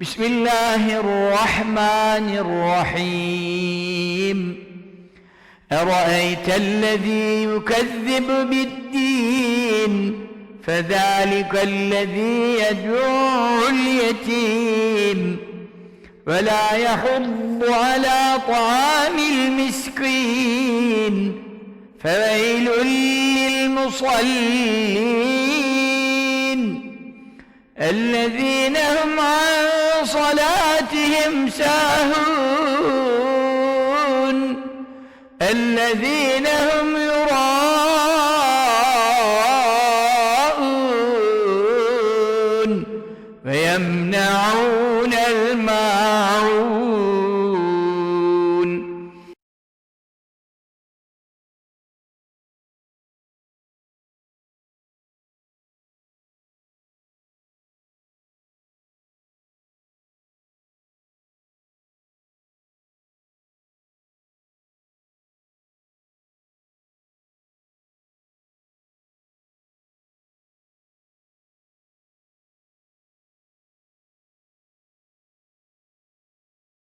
بسم الله الرحمن الرحيم. أرأيت الذي يكذب بالدين فذلك الذي يدعو اليتيم ولا يحض على طعام المسكين فويل للمصلين الذين هم عن عن صلاتهم ساهون. الذين هم يراءون. ويمنعون المال